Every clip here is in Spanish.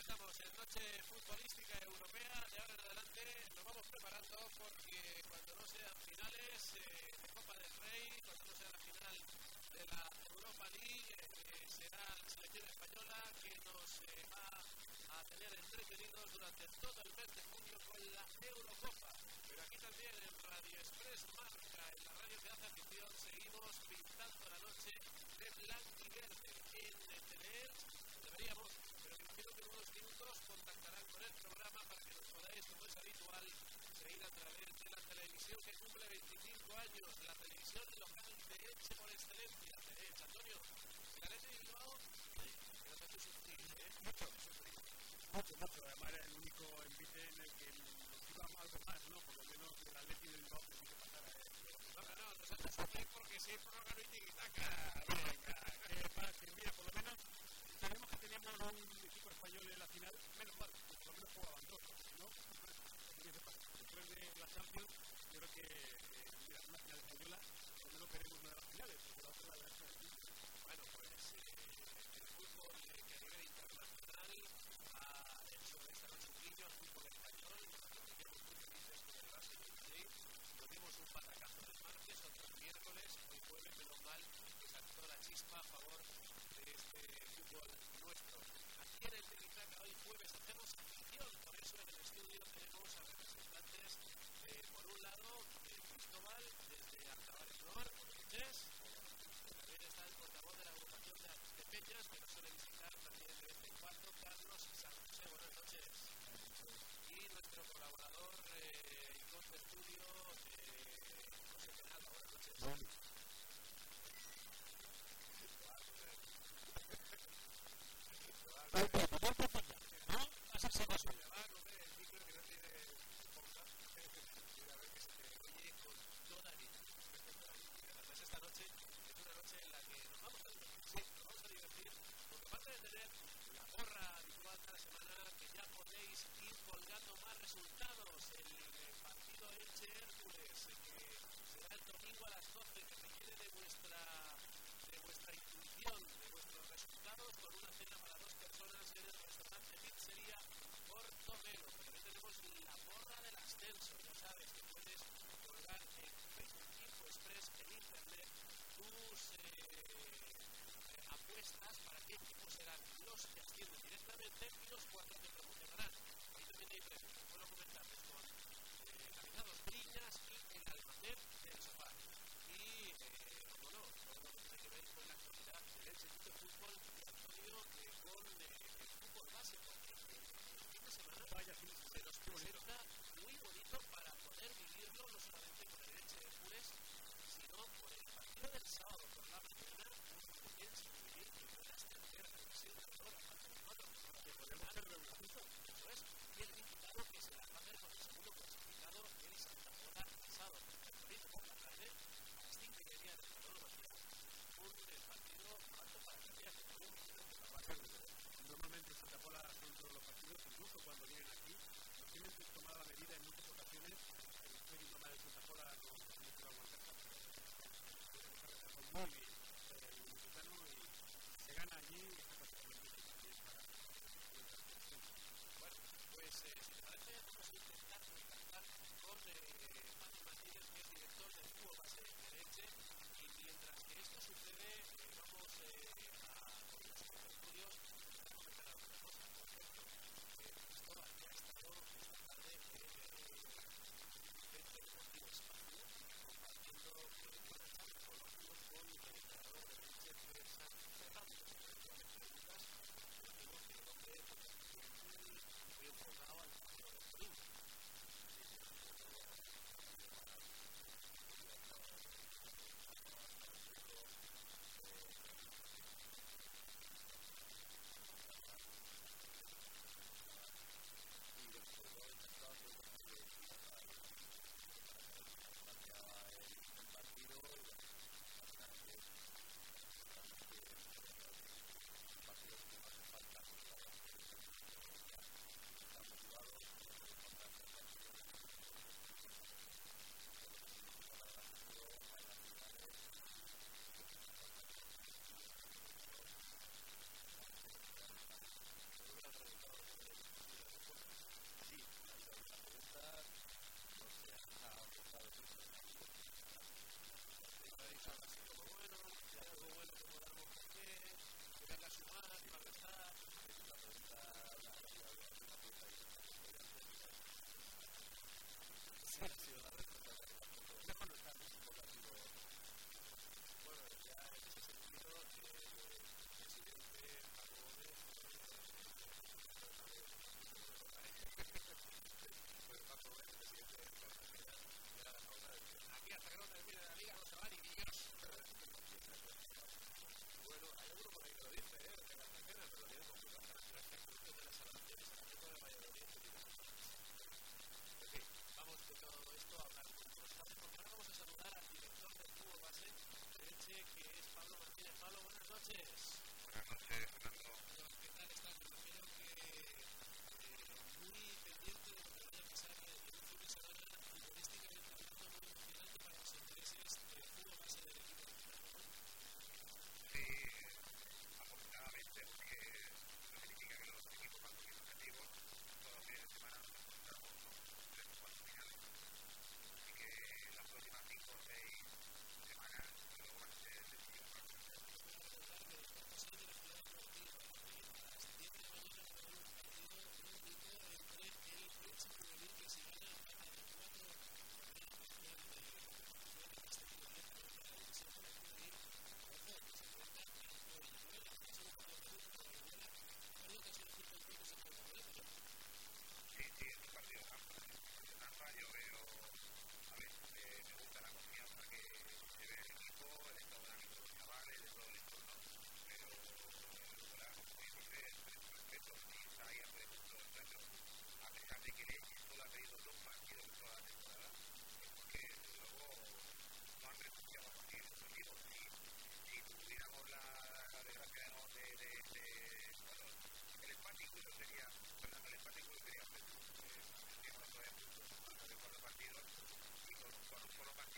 Estamos en noche futbolística europea. De ahora en adelante nos vamos preparando porque cuando no sean finales eh, de Copa del Rey, cuando no sea la final de la Europa League, eh, será la selección española que nos eh, va a tener entretenidos durante todo el mes de junio con la Eurocopa. Pero aquí también en Radio Express Marca, en la radio que hace afición, seguimos pintando la noche de blanco y verde en tener, deberíamos imagino que en contactarán con el programa para que nos podáis, como es habitual, seguir a través de la televisión que cumple 25 años, la televisión local de Eche por excelencia. De Eche, Antonio, la de Bilbao, pero te hace sufrir, ¿eh? Mucho, mucho, mucho. Además era el único envite en el que nos iba algo más, ¿no? Por lo menos el Atleti del Bilbao que sí que pasara. ¿eh? No, no, no, nos hace sufrir porque siempre no ganó y tiquitaca. Venga, que pase. Mira, por lo menos sabemos que teníamos un español en la final, menos mal, por lo menos jugaban dos, ¿no? Después de la Champions, yo creo que eh, mira, una final española, por lo queremos una de las finales, porque la otra la verdad es Bueno, pues eh, el fútbol que a nivel internacional ha hecho desarrollo un guiño al fútbol español, nosotros teníamos muy felices con el Barça y Madrid, nos un patacazo el martes, otro el miércoles, hoy jueves, menos mal, que saltó la chispa a favor de este fútbol nuestro. En el Tirizaca, hoy jueves, hacemos por eso en el estudio tenemos a representantes, por un lado, de Cristóbal, desde Arcabares Nor, Cortés, también está el portavoz de la agrupación de, de Peñas, que nos suele visitar también de vez en cuando, Carlos San José, buenas noches. Y nuestro colaborador eh, y con estudio, eh, José Penal, buenas noches. Esta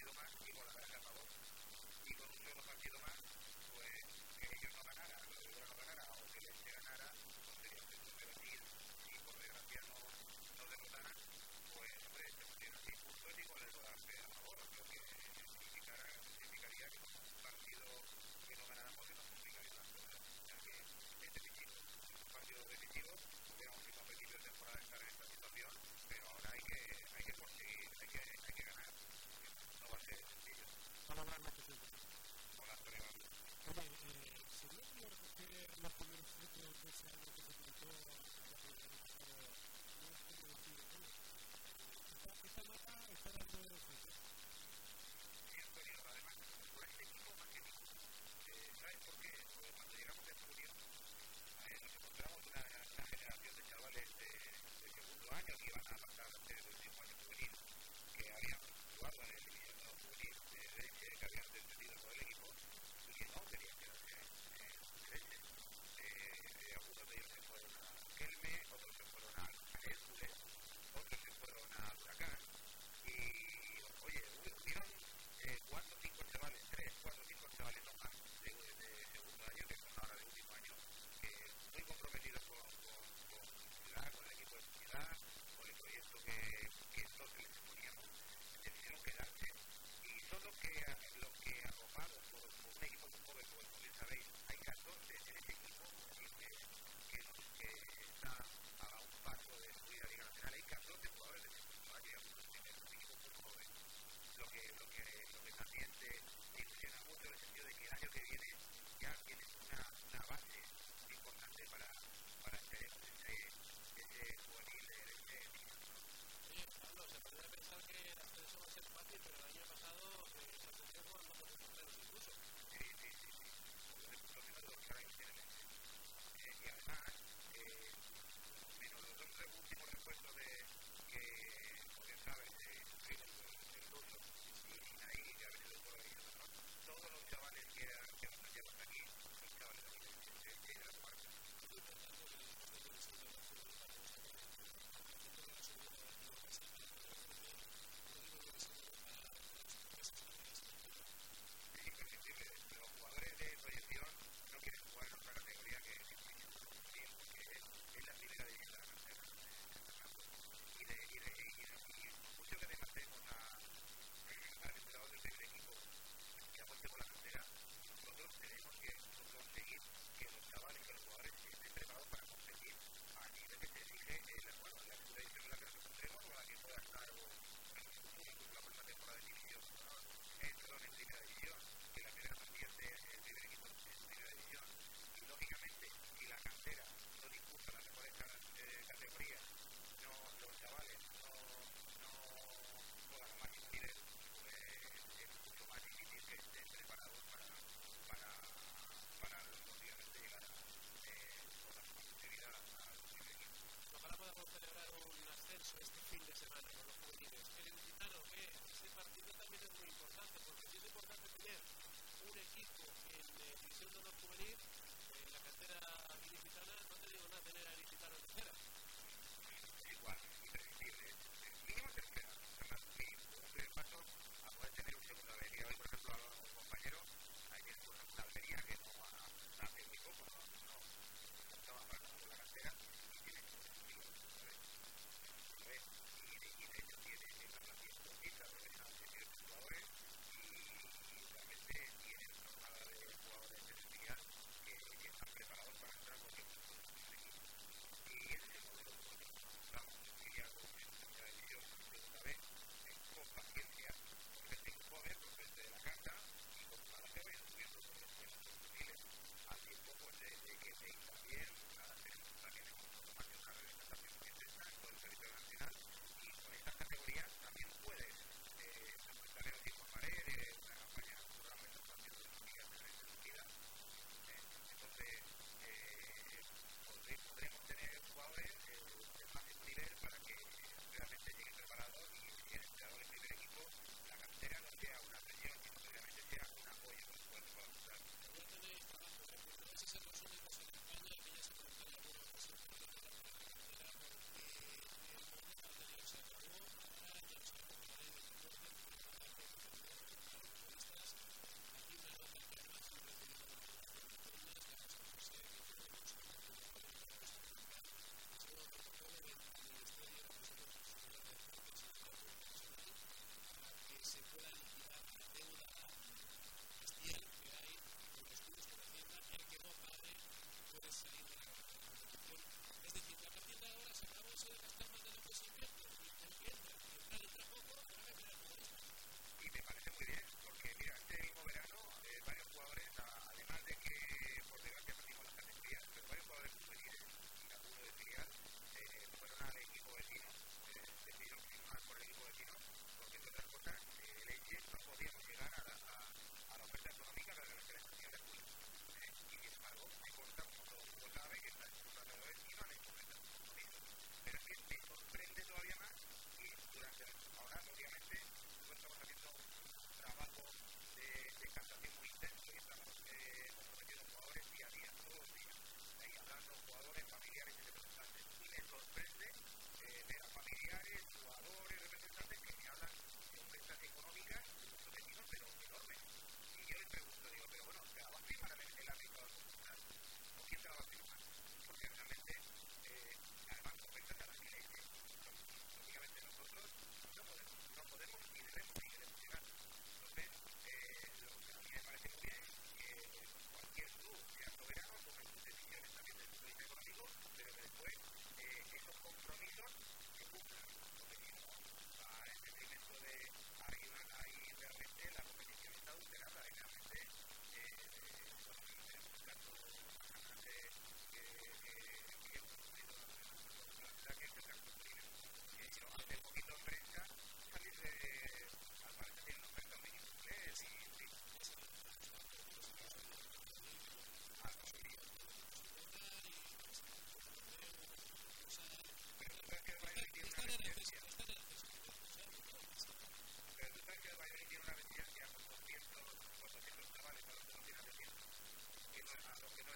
partido más y con la a. Y con un solo partido más, pues eh, Esta, esta esta nota mundo no en la cantera ilicitana, no te digo nada tener a ilicitano tercera,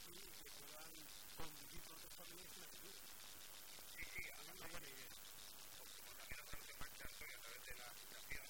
aquí que puedan convivir con otras familias y hacer Sí, sí, es una buena idea. Porque también a través de marcha, a través de la fundación,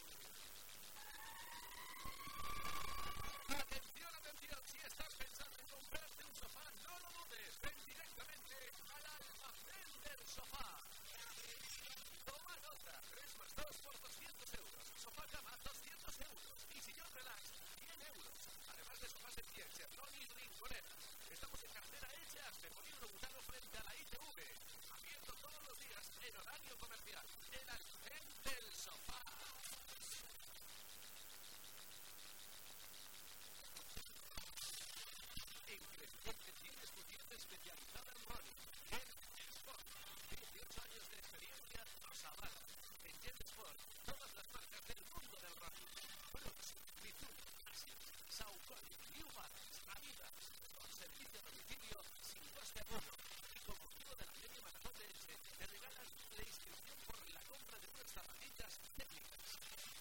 sofá. Toma nota, 3 más 2 por 200 euros. Sofá cama, 200 euros. Y sillón relax, 100 euros. Además de sofás de piel, Chernón y rinconeras. Estamos en cartera hecha de Polígono Gutano frente a la ITV. Abierto todos los días en horario comercial. El almacén del sofá. Increíble, tienes tu especial. Avalan. En Sport, todas las marcas del mundo del running. Brooks, Mizuno, Asics, Saucony, New Balance, Adidas. Con servicio a domicilio sin coste alguno. Y con motivo de la media maratón de Elche, te regalan la inscripción por la compra de unas zapatillas técnicas.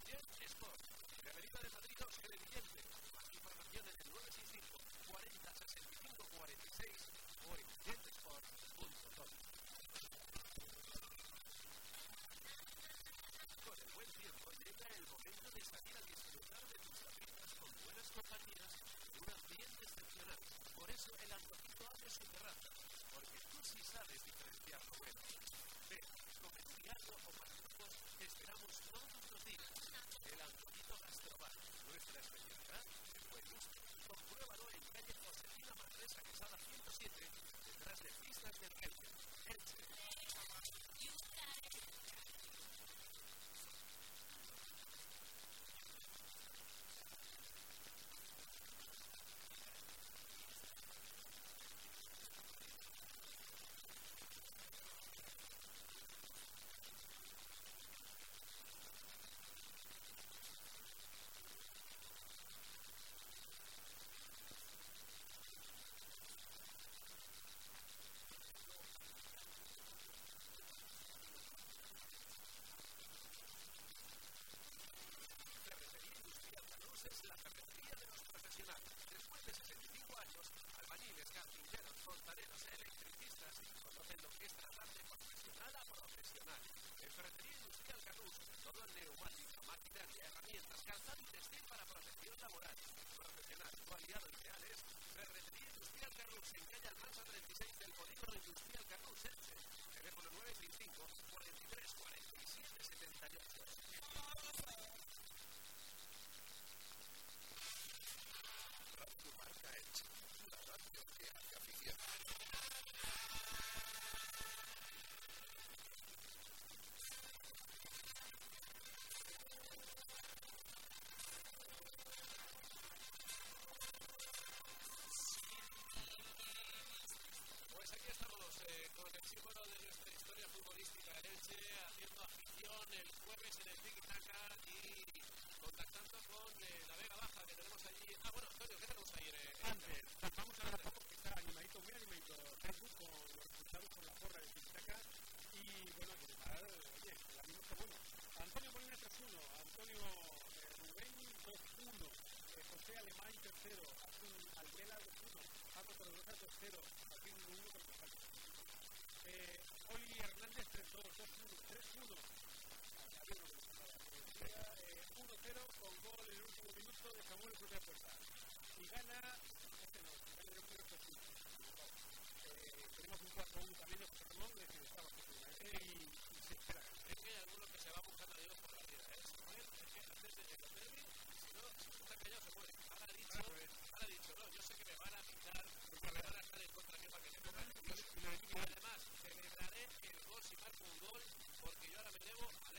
Jet Sport. En Avenida de Madrid, Oscar Evidente. Más información en el 965 40 65 46 o en jetsport.com. Con el buen tiempo llega el momento de salir a disfrutar de tus tapitas con buenas compañías en un ambiente excepcional. Por eso el antojito abre su terraza, porque tú sí sabes diferenciar lo bueno. Ven, come cigarro o mariscos, te esperamos todos los días. El antojito gastrobar, nuestra especialidad, el buen gusto. Compruébalo en calle Josefina Manresa Quesada 107, detrás de Pistas del Elche. Elche. Ferretería Industrial Carlos es la ferretería de los profesionales. Después de 65 años, albañiles, carpinteros, fontaneros, electricistas conocen lo que es tratar de profesional a profesional. En Ferretería Industrial Carlos, todo el neumático, maquinaria, herramientas, calzado y textil para protección laboral. Profesional, tu aliado ideal es Ferretería Industrial Carlos, en calle Almansa 36 del Polígono Industrial Carlos Elche. Teléfono 965 43 47 78. Radio Marca Elche, la radio que hace afición. Pues aquí estamos eh, con el símbolo de nuestra historia futbolística en Elche, haciendo afición en el Tiki y contactando con eh, la Vega Baja que tenemos allí. Ah, bueno, Antonio, ¿qué tenemos ahí? Eh, Antes, pues vamos a ver que está animadito, muy animadito Facebook con los resultados con la porra de Titicaca y bueno, que preparar, oye, el amigo está bueno. Antonio Molina 3-1, Antonio eh, Rubén 2-1, eh, José Alemán tercero, Azul Almela 2-1, Paco Torregrosa tercero, Joaquín 1 con eh, Oli Hernández 3-2, 2-1, 3-1. 1-0 con gol en el último minuto de Samuel. Y gana, este no, tenemos un 4-1 también de estaba. Es que hay algunos que se va buscando a por la es que si no, está no, yo sé que me van a pintar, porque me van a estar en contra mío para que me pongan nervioso. Y además, celebraré el gol si marco un gol, porque yo ahora me debo al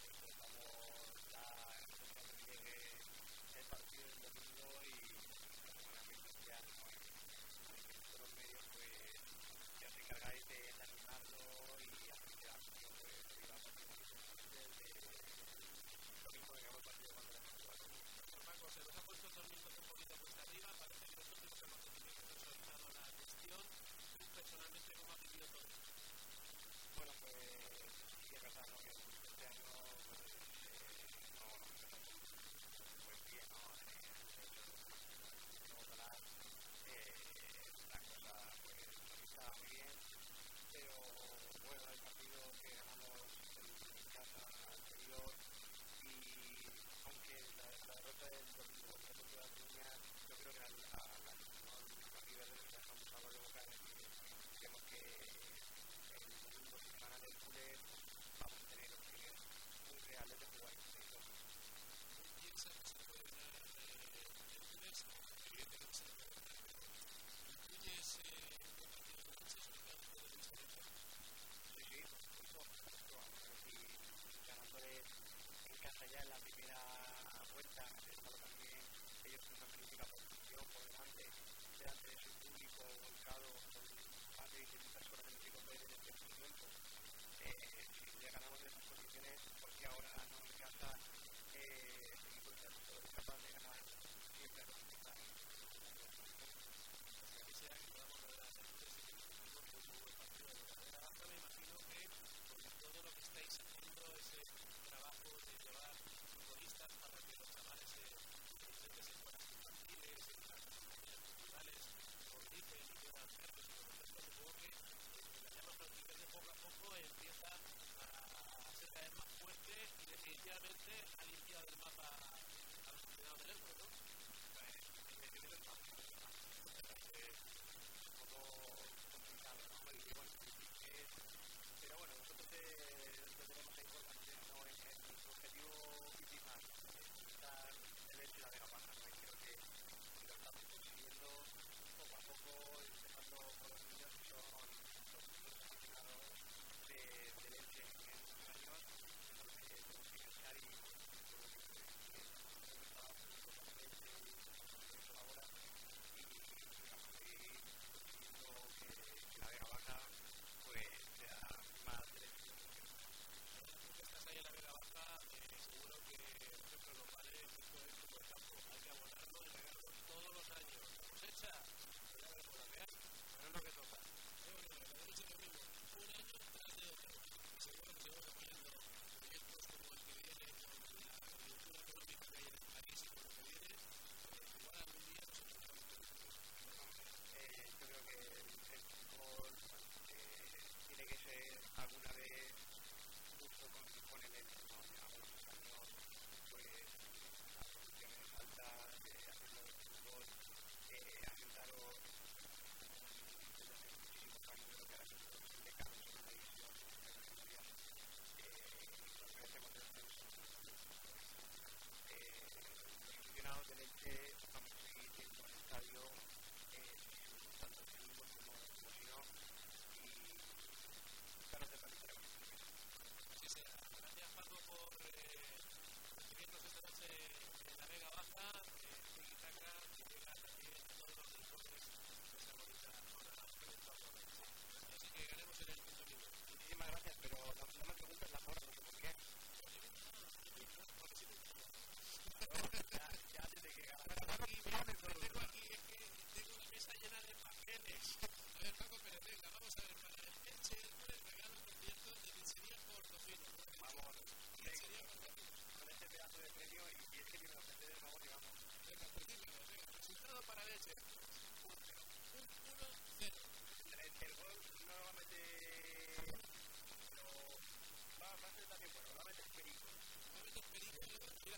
partido del domingo y como la mente ya no los medios pues ya se encargáis de, de animarlo y hacer que domingo se ha puesto el tornillo un poquito cuesta arriba. Parece que han soltado la gestión. Personalmente, ¿cómo has vivido todo? Bueno, pues sí es ¿no? Que este año pues, bueno el partido que ganamos en casa anterior y aunque la, la derrota del Deportivo de la Coruña yo creo que era la, la, la nivel de que dejamos algo de boca creemos que el domingo semana del culé vamos a tener opciones muy reales de jugar Barça ya en la primera vuelta, estado también ellos en una magnífica posición por delante, delante de su público volcado por parte de distintas horas en el chico en este momento. Eh, si ya ganamos en esas condiciones, porque ahora no nos encanta eh, pues, capaz de ganar siempre a los Franco empieza a ser cada vez más fuerte y definitivamente ha limpiado del mapa a los aficionados del Ebro, ¿no? Pero bueno, nosotros eh, tenemos la importancia en nuestro objetivo eh, tener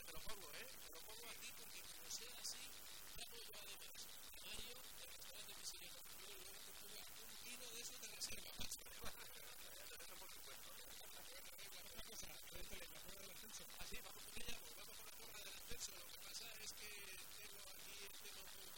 te lo pongo, ¿eh? Te lo pongo aquí porque como sea así, ya puedo llevar de. Mario, el restaurante misionero, yo le voy a un vino de eso de reserva, Así, vamos con ella, vamos con la porra del ascenso. Lo que pasa es que tengo aquí el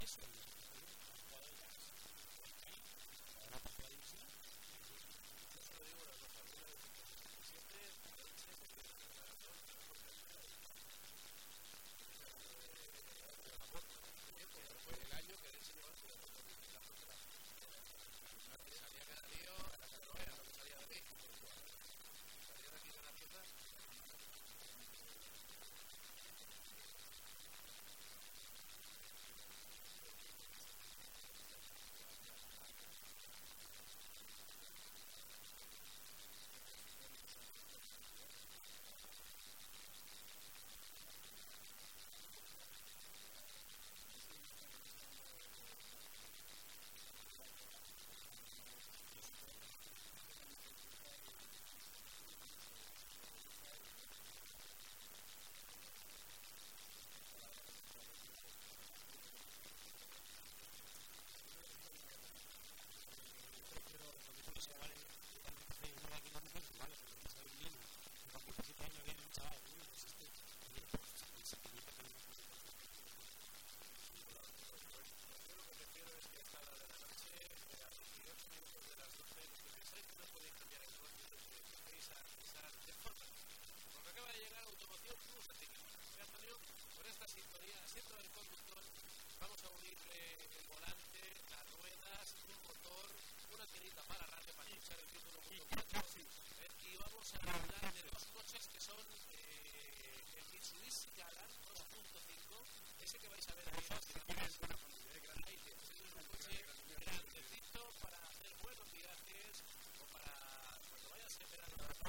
also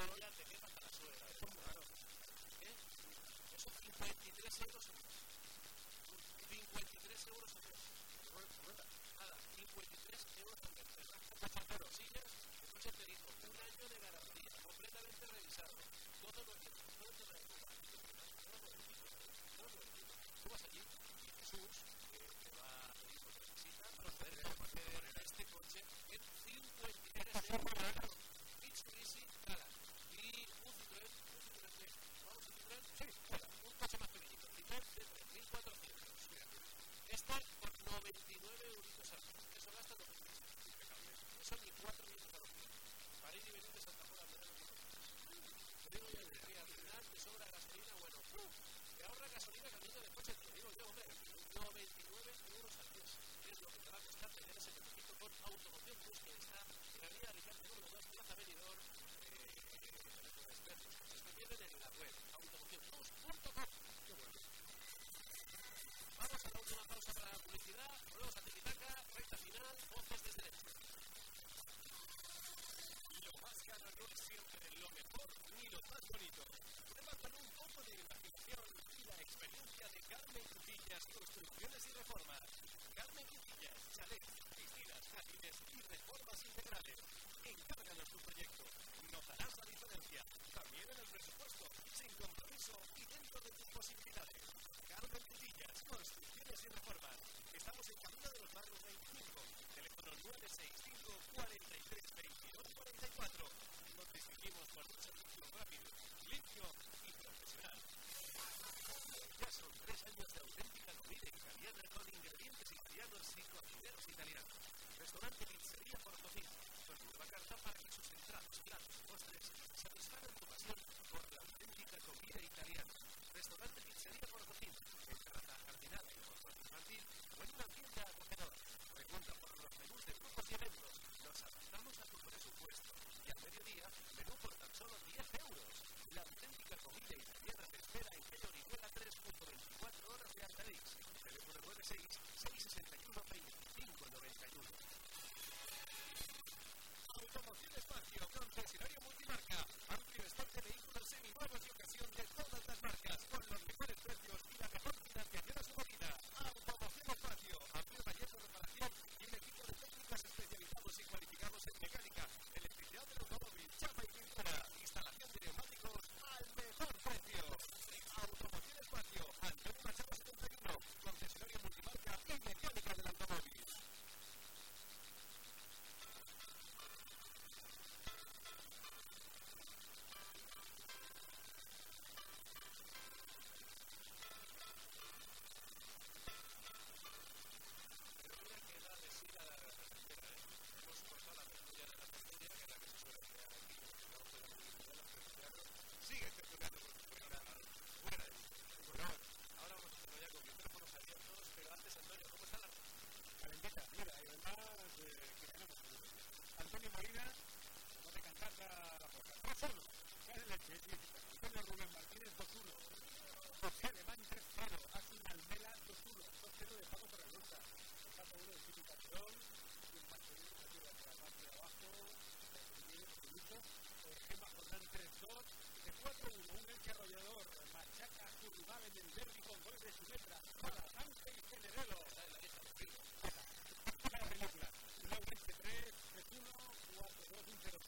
ella te a 53 euros al mes. 53 euros al mes. Nada, 53 euros al mes. Te sillas, escucha te dijo, un año de garantía, completamente revisado. Todo lo que. Tú vas allí y Jesús eh, te va a pedir lo que para poder este coche en 53 euros. desde 1.400. Estas por 99 euros al mes. Eso gasta 2.000 No son ni 4 minutos a los pies. París y Benítez, Santa Juana, Te te sobra gasolina, bueno, ¡pum! Te ahorra gasolina cambiando de coche, te digo yo, hombre. 99 euros al mes. Es lo que te va a costar tener ese con automoción que está en la vía de Alicante, número 2, Plaza Benidorm, eh, en la web, una pausa para la publicidad, volvemos a Titicaca, recta final, voces desde el este. Lo más caro no es siempre lo mejor ni lo más bonito. Prueba con un poco de imaginación y la experiencia de Carmen Cubillas Construcciones y Reformas. Carmen Cubillas, chalets, piscinas, jardines y reformas integrales. Encárganos tu proyecto nos harás la diferencia. También en el presupuesto, sin compromiso y dentro de tus posibilidades. Carmen Cutillas, Construcciones y Reformas. Estamos en Camino de los Barrios 25, teléfono 965 43 22 44. Nos distinguimos por un servicio rápido, limpio y profesional. Ya son tres años de auténtica comida italiana con ingredientes italianos y cocineros italianos. Restaurante Pizzería Portofino, con nueva carta para que sus tragos, platos, postres, satisfaga tu pasión por la auténtica comida italiana. Restaurante Pizzería Portofino, en Terraza Jardinada y Consuelo Infantil, o en un ambiente acogedor. Pregunta por los menús de grupos y eventos. Nos adaptamos a tu presupuesto. Y al mediodía, menú por tan solo 10 euros. La auténtica comida italiana te espera en Calle Orihuela 3.24 horas de Arcadix. Teléfono 96 661 2591. Automociones escenario multimarca.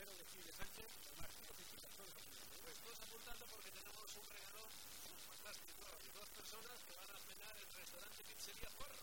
Zapatero de Chile Sánchez, Martín Oficina, todos apuntando. Pues todos apuntando porque tenemos un regalo fantástico a dos personas que van a cenar en el restaurante Pizzería Juárez.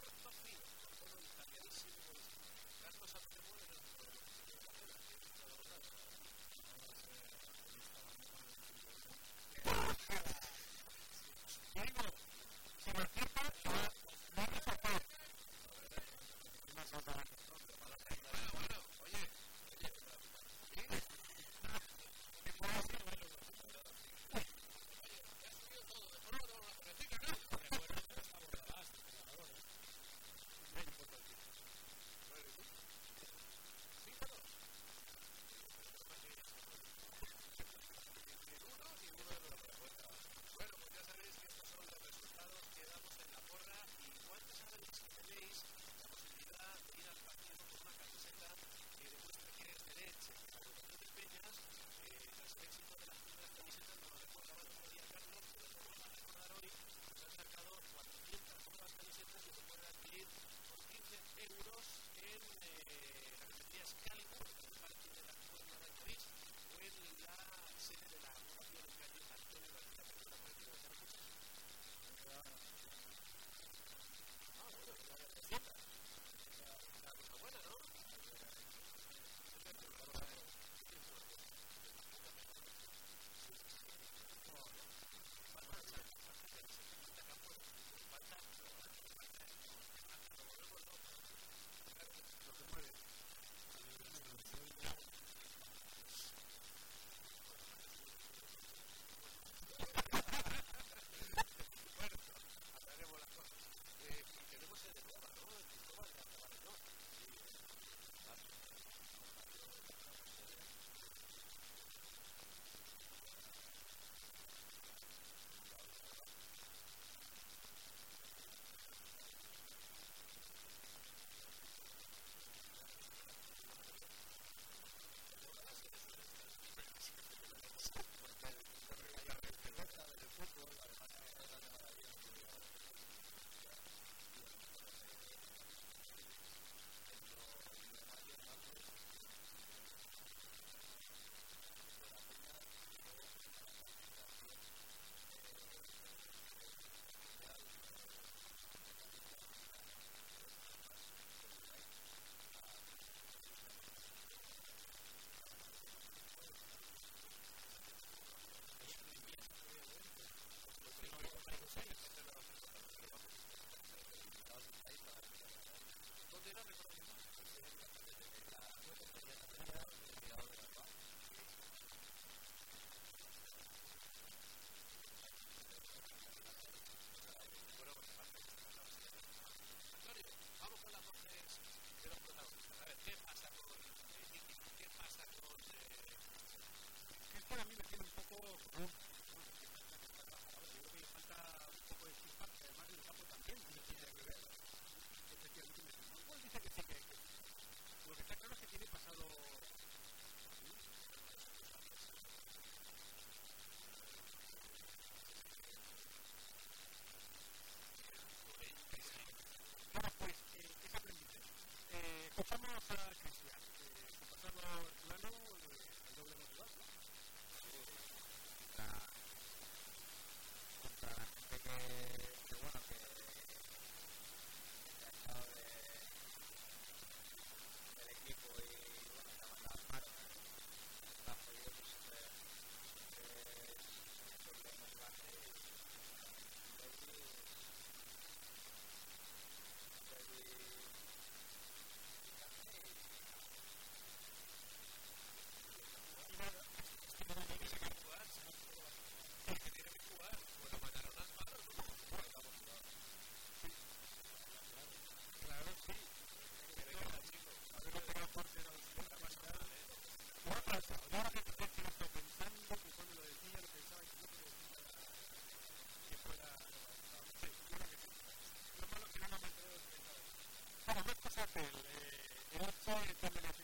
Son estos que pueden